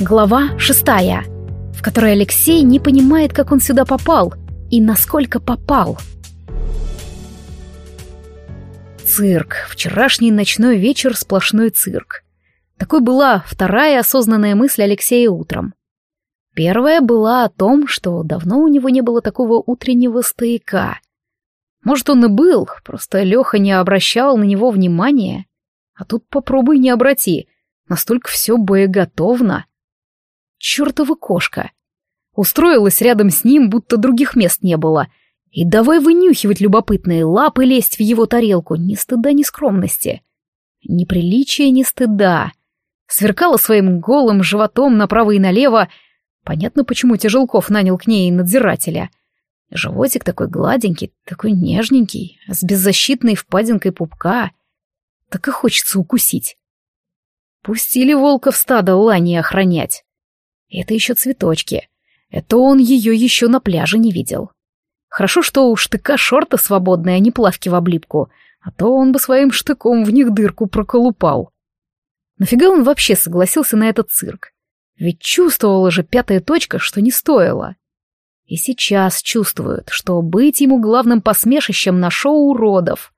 Глава шестая, в которой Алексей не понимает, как он сюда попал и насколько попал. Цирк. Вчерашний ночной вечер сплошной цирк. Такой была вторая осознанная мысль Алексея утром. Первая была о том, что давно у него не было такого утреннего стояка. Может, он и был, просто Леха не обращал на него внимания. А тут попробуй не обрати, настолько все боеготовно чертова кошка. Устроилась рядом с ним, будто других мест не было. И давай вынюхивать любопытные лапы, лезть в его тарелку, ни стыда, ни скромности. Ни приличия, ни стыда. Сверкала своим голым животом направо и налево. Понятно, почему Тяжелков нанял к ней надзирателя. Животик такой гладенький, такой нежненький, с беззащитной впадинкой пупка. Так и хочется укусить. Пустили волка в стадо лани охранять. Это еще цветочки. Это он ее еще на пляже не видел. Хорошо, что у штыка шорты свободные, а не плавки в облипку, а то он бы своим штыком в них дырку проколупал. Нафига он вообще согласился на этот цирк? Ведь чувствовала же пятая точка, что не стоило. И сейчас чувствует, что быть ему главным посмешищем на шоу уродов.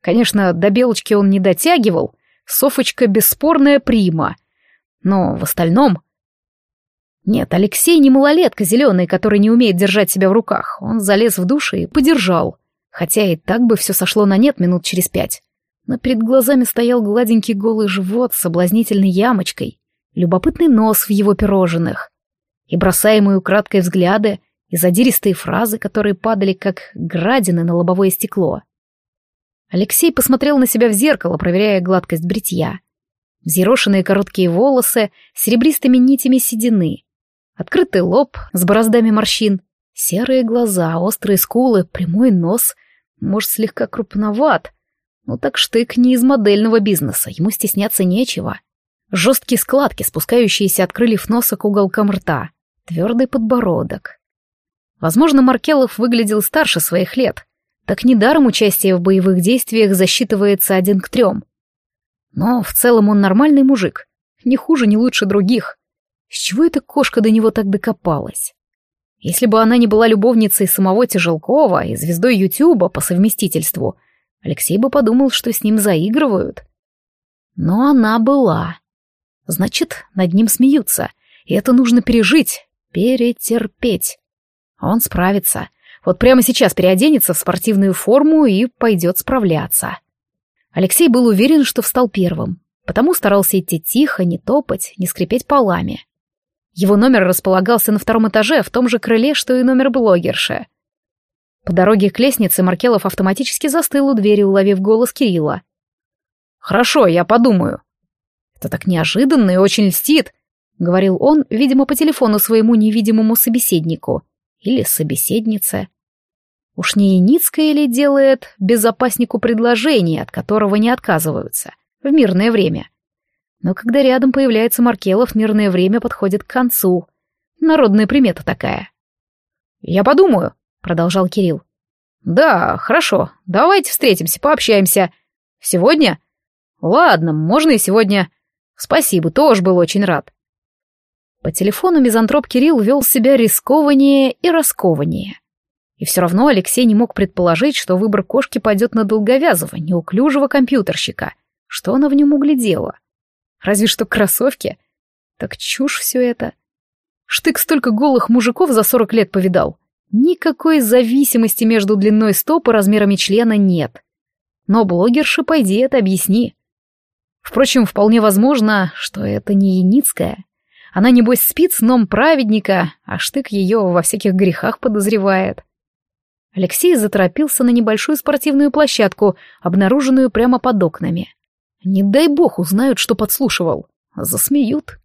Конечно, до Белочки он не дотягивал, Софочка бесспорная прима. Но в остальном нет, Алексей не малолетка зеленый, который не умеет держать себя в руках. Он залез в душ и подержал. Хотя и так бы все сошло на нет минут через пять. Но перед глазами стоял гладенький голый живот с соблазнительной ямочкой, любопытный нос в его пирожных и бросаемые украдкой взгляды и задиристые фразы, которые падали как градины на лобовое стекло. Алексей посмотрел на себя в зеркало, проверяя гладкость бритья. Взъерошенные короткие волосы, серебристыми нитями седины, Открытый лоб с бороздами морщин, серые глаза, острые скулы, прямой нос, может, слегка крупноват. Ну так штык не из модельного бизнеса, ему стесняться нечего. Жесткие складки, спускающиеся от крыльев носа к уголкам рта, твердый подбородок. Возможно, Маркелов выглядел старше своих лет. Так недаром участие в боевых действиях засчитывается один к трем. Но в целом он нормальный мужик, не хуже, не лучше других. С чего эта кошка до него так докопалась? Если бы она не была любовницей самого Тяжелкова и звездой Ютуба по совместительству, Алексей бы подумал, что с ним заигрывают. Но она была. Значит, над ним смеются, и это нужно пережить, перетерпеть. Он справится. Вот прямо сейчас переоденется в спортивную форму и пойдет справляться. Алексей был уверен, что встал первым, потому старался идти тихо, не топать, не скрипеть полами. Его номер располагался на втором этаже, в том же крыле, что и номер блогерши. По дороге к лестнице Маркелов автоматически застыл у двери, уловив голос Кирилла. «Хорошо, я подумаю». «Это так неожиданно и очень льстит», — говорил он, видимо, по телефону своему невидимому собеседнику. Или собеседнице. Уж не Яницкая ли делает безопаснику предложение, от которого не отказываются, в мирное время? Но когда рядом появляется Маркелов, мирное время подходит к концу. Народная примета такая. «Я подумаю», — продолжал Кирилл. «Да, хорошо, давайте встретимся, пообщаемся. Сегодня? Ладно, можно и сегодня. Спасибо, тоже был очень рад». По телефону мизантроп Кирилл вел себя рискованнее и раскованнее. И все равно Алексей не мог предположить, что выбор кошки пойдет на долговязого, неуклюжего компьютерщика. Что она в нем углядела? Разве что кроссовки. Так чушь все это. Штык столько голых мужиков за сорок лет повидал. Никакой зависимости между длиной стоп и размерами члена нет. Но блогерши, пойди это объясни. Впрочем, вполне возможно, что это не Яницкая. Она, небось, спит сном праведника, а Штык ее во всяких грехах подозревает. Алексей заторопился на небольшую спортивную площадку, обнаруженную прямо под окнами. Не дай бог узнают, что подслушивал. Засмеют.